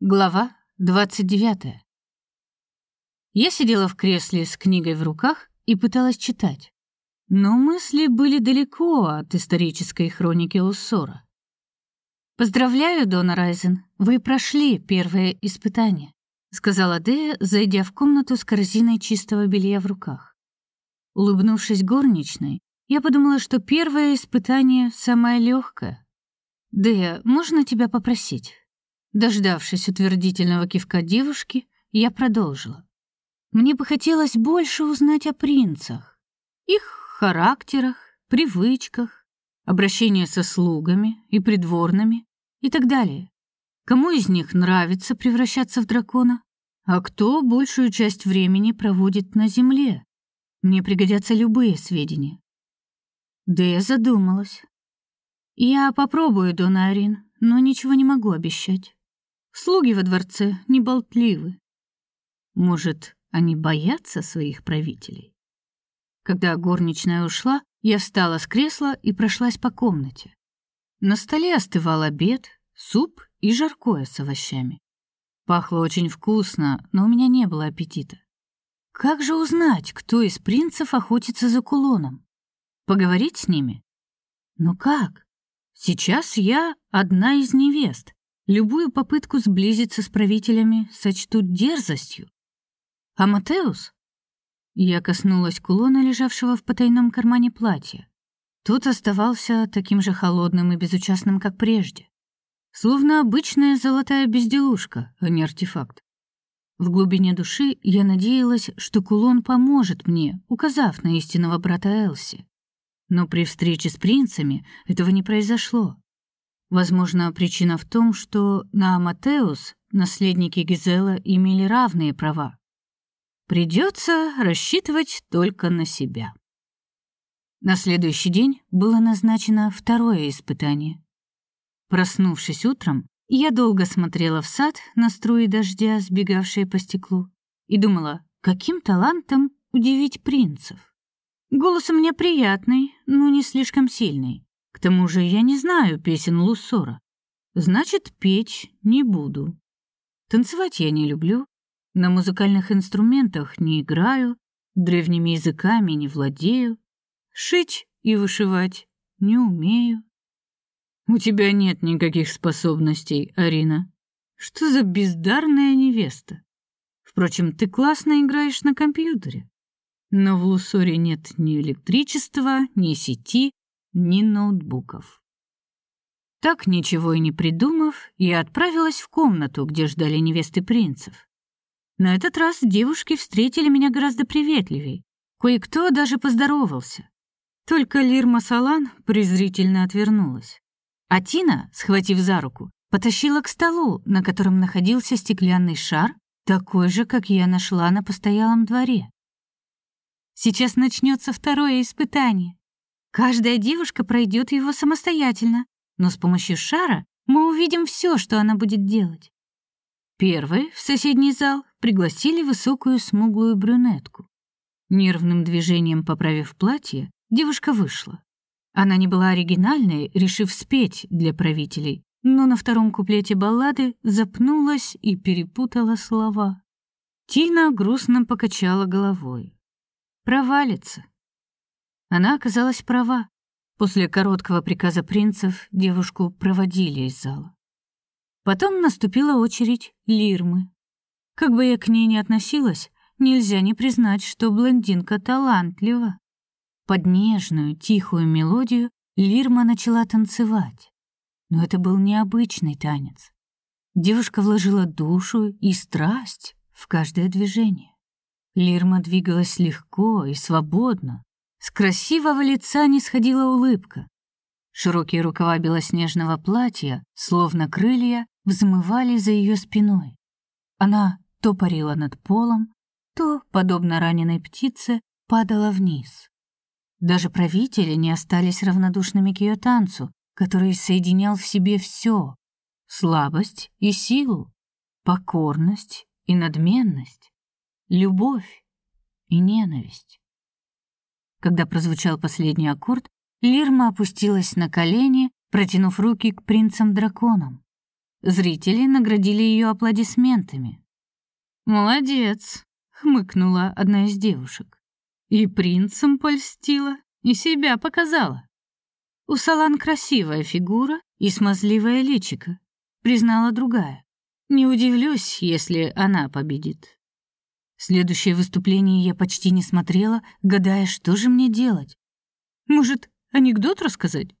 Глава 29. Я сидела в кресле с книгой в руках и пыталась читать. Но мысли были далеко от исторической хроники Луссора. Поздравляю, Дона Райзен, вы прошли первое испытание, сказала Дея, зайдя в комнату с корзиной чистого белья в руках. Улыбнувшись горничной, я подумала, что первое испытание самое легкое. Дея, можно тебя попросить? Дождавшись утвердительного кивка девушки, я продолжила. Мне бы хотелось больше узнать о принцах, их характерах, привычках, обращении со слугами и придворными и так далее. Кому из них нравится превращаться в дракона, а кто большую часть времени проводит на земле? Мне пригодятся любые сведения. Да я задумалась. Я попробую, Дона Арин, но ничего не могу обещать. Слуги во дворце не болтливы. Может, они боятся своих правителей? Когда горничная ушла, я встала с кресла и прошлась по комнате. На столе остывал обед, суп и жаркое с овощами. Пахло очень вкусно, но у меня не было аппетита. Как же узнать, кто из принцев охотится за кулоном? Поговорить с ними? Ну как? Сейчас я одна из невест, Любую попытку сблизиться с правителями сочтут дерзостью. А Матеус? Я коснулась кулона, лежавшего в потайном кармане платья. Тот оставался таким же холодным и безучастным, как прежде. Словно обычная золотая безделушка, а не артефакт. В глубине души я надеялась, что кулон поможет мне, указав на истинного брата Элси. Но при встрече с принцами этого не произошло. Возможно, причина в том, что на Аматеус наследники Гизела имели равные права. Придется рассчитывать только на себя. На следующий день было назначено второе испытание. Проснувшись утром, я долго смотрела в сад на струи дождя, сбегавшие по стеклу, и думала, каким талантом удивить принцев. Голос у меня приятный, но не слишком сильный. К тому же я не знаю песен Луссора. Значит, петь не буду. Танцевать я не люблю, на музыкальных инструментах не играю, древними языками не владею, шить и вышивать не умею. У тебя нет никаких способностей, Арина. Что за бездарная невеста? Впрочем, ты классно играешь на компьютере. Но в Лусоре нет ни электричества, ни сети, ни ноутбуков. Так ничего и не придумав, я отправилась в комнату, где ждали невесты принцев. На этот раз девушки встретили меня гораздо приветливей. Кое-кто даже поздоровался. Только Лирма Салан презрительно отвернулась. А Тина, схватив за руку, потащила к столу, на котором находился стеклянный шар, такой же, как я нашла на постоялом дворе. Сейчас начнется второе испытание. Каждая девушка пройдет его самостоятельно, но с помощью шара мы увидим все, что она будет делать. Первой в соседний зал пригласили высокую смуглую брюнетку. Нервным движением поправив платье, девушка вышла. Она не была оригинальной, решив спеть для правителей, но на втором куплете баллады запнулась и перепутала слова. Тина грустно покачала головой. Провалится. Она оказалась права. После короткого приказа принцев девушку проводили из зала. Потом наступила очередь Лирмы. Как бы я к ней ни относилась, нельзя не признать, что блондинка талантлива. Под нежную, тихую мелодию Лирма начала танцевать. Но это был необычный танец. Девушка вложила душу и страсть в каждое движение. Лирма двигалась легко и свободно, с красивого лица не сходила улыбка. Широкие рукава белоснежного платья, словно крылья, взмывали за ее спиной. Она то парила над полом, то, подобно раненой птице, падала вниз. Даже правители не остались равнодушными к ее танцу, который соединял в себе все: слабость и силу, покорность и надменность, любовь и ненависть. Когда прозвучал последний аккорд, Лирма опустилась на колени, протянув руки к принцам-драконам. Зрители наградили ее аплодисментами. «Молодец», — хмыкнула одна из девушек. «И принцем польстила, и себя показала». «У Салан красивая фигура и смазливое личико», — признала другая. «Не удивлюсь, если она победит». Следующее выступление я почти не смотрела, гадая, что же мне делать. Может, анекдот рассказать?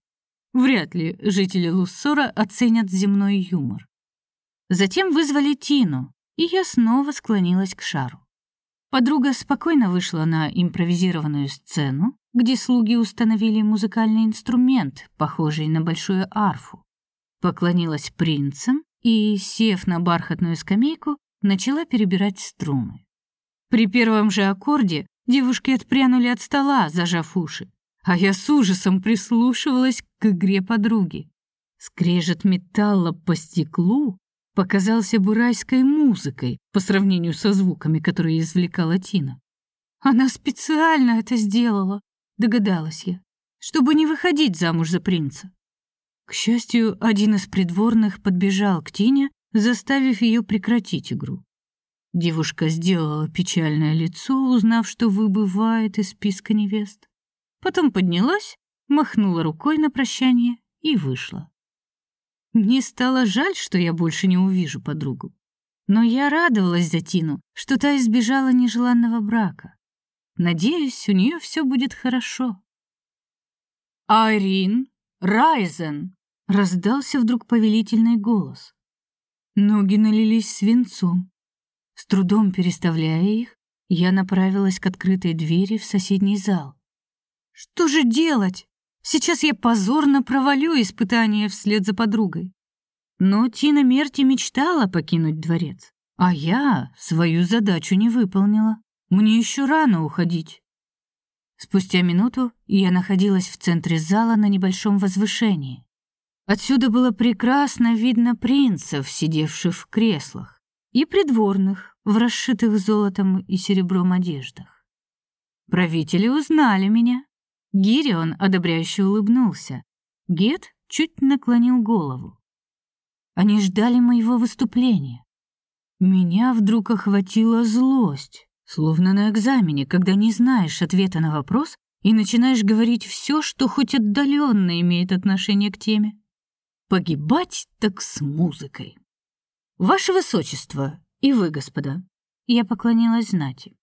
Вряд ли жители Луссора оценят земной юмор. Затем вызвали Тину, и я снова склонилась к шару. Подруга спокойно вышла на импровизированную сцену, где слуги установили музыкальный инструмент, похожий на большую арфу. Поклонилась принцам и, сев на бархатную скамейку, начала перебирать струны. При первом же аккорде девушки отпрянули от стола, зажав уши, а я с ужасом прислушивалась к игре подруги. Скрежет металла по стеклу показался бурайской музыкой по сравнению со звуками, которые извлекала Тина. Она специально это сделала, догадалась я, чтобы не выходить замуж за принца. К счастью, один из придворных подбежал к Тине, заставив ее прекратить игру. Девушка сделала печальное лицо, узнав, что выбывает из списка невест. Потом поднялась, махнула рукой на прощание и вышла. Мне стало жаль, что я больше не увижу подругу. Но я радовалась за Тину, что та избежала нежеланного брака. Надеюсь, у нее все будет хорошо. «Айрин! Райзен!» — раздался вдруг повелительный голос. Ноги налились свинцом. С трудом переставляя их, я направилась к открытой двери в соседний зал. Что же делать? Сейчас я позорно провалю испытание вслед за подругой. Но Тина Мерти мечтала покинуть дворец, а я свою задачу не выполнила. Мне еще рано уходить. Спустя минуту я находилась в центре зала на небольшом возвышении. Отсюда было прекрасно видно принцев, сидевших в креслах и придворных в расшитых золотом и серебром одеждах. Правители узнали меня. Гирион одобряюще улыбнулся. Гет чуть наклонил голову. Они ждали моего выступления. Меня вдруг охватила злость, словно на экзамене, когда не знаешь ответа на вопрос и начинаешь говорить все, что хоть отдаленно имеет отношение к теме. Погибать так с музыкой. Ваше высочество и вы, господа, я поклонилась знати.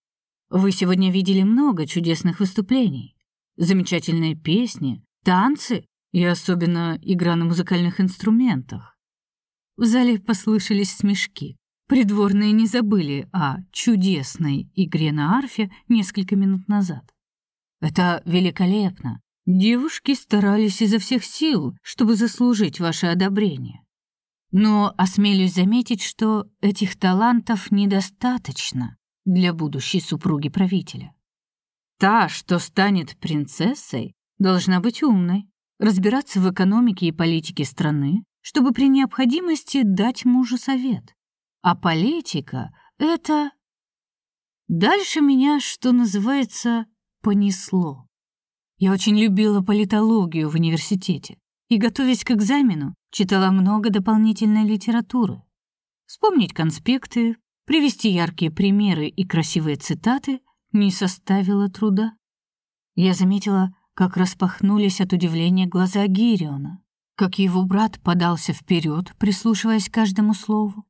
Вы сегодня видели много чудесных выступлений, замечательные песни, танцы и особенно игра на музыкальных инструментах. В зале послышались смешки. Придворные не забыли о чудесной игре на арфе несколько минут назад. Это великолепно. Девушки старались изо всех сил, чтобы заслужить ваше одобрение. Но осмелюсь заметить, что этих талантов недостаточно для будущей супруги правителя. Та, что станет принцессой, должна быть умной, разбираться в экономике и политике страны, чтобы при необходимости дать мужу совет. А политика — это... Дальше меня, что называется, понесло. Я очень любила политологию в университете и, готовясь к экзамену, читала много дополнительной литературы. Вспомнить конспекты, привести яркие примеры и красивые цитаты не составило труда. Я заметила, как распахнулись от удивления глаза Гириона, как его брат подался вперед, прислушиваясь к каждому слову.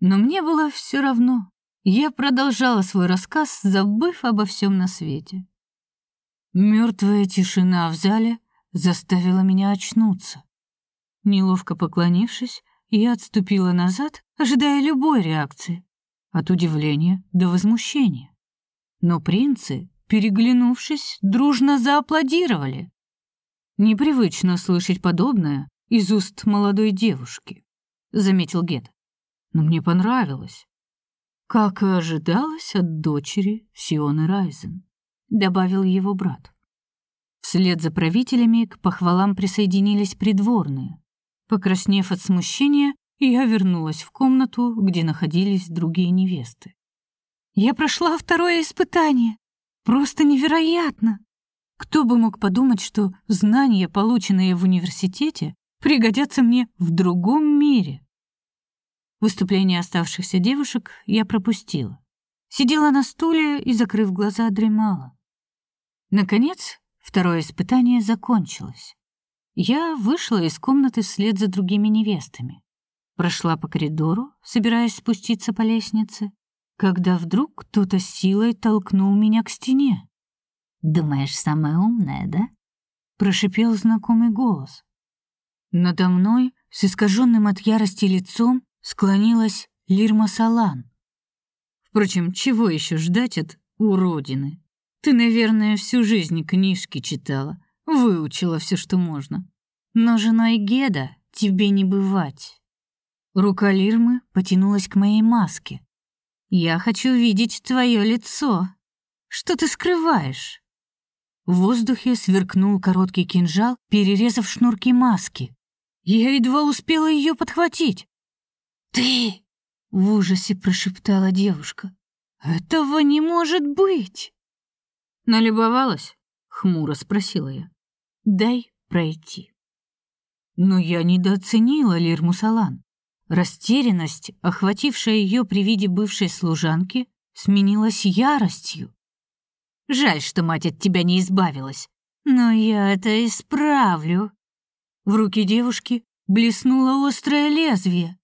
Но мне было все равно. Я продолжала свой рассказ, забыв обо всем на свете. Мертвая тишина в зале заставила меня очнуться. Неловко поклонившись, я отступила назад, ожидая любой реакции, от удивления до возмущения. Но принцы, переглянувшись, дружно зааплодировали. Непривычно слышать подобное из уст молодой девушки, заметил Гет. Но мне понравилось. Как и ожидалось от дочери Сионы Райзен, добавил его брат. Вслед за правителями к похвалам присоединились придворные. Покраснев от смущения, я вернулась в комнату, где находились другие невесты. Я прошла второе испытание. Просто невероятно. Кто бы мог подумать, что знания, полученные в университете, пригодятся мне в другом мире. Выступление оставшихся девушек я пропустила. Сидела на стуле и, закрыв глаза, дремала. Наконец, второе испытание закончилось. Я вышла из комнаты вслед за другими невестами. Прошла по коридору, собираясь спуститься по лестнице, когда вдруг кто-то силой толкнул меня к стене. «Думаешь, самая умная, да?» — прошипел знакомый голос. Надо мной, с искаженным от ярости лицом, склонилась Лирма Салан. Впрочем, чего еще ждать от уродины? Ты, наверное, всю жизнь книжки читала, выучила все, что можно. Но женой Геда тебе не бывать. Рука Лирмы потянулась к моей маске. Я хочу видеть твое лицо. Что ты скрываешь? В воздухе сверкнул короткий кинжал, перерезав шнурки маски. Я едва успела ее подхватить. Ты, в ужасе прошептала девушка. Этого не может быть. Налюбовалась? хмуро спросила я. Дай пройти. Но я недооценила Лирму Салан. Растерянность, охватившая ее при виде бывшей служанки, сменилась яростью. Жаль, что мать от тебя не избавилась, но я это исправлю. В руке девушки блеснуло острое лезвие.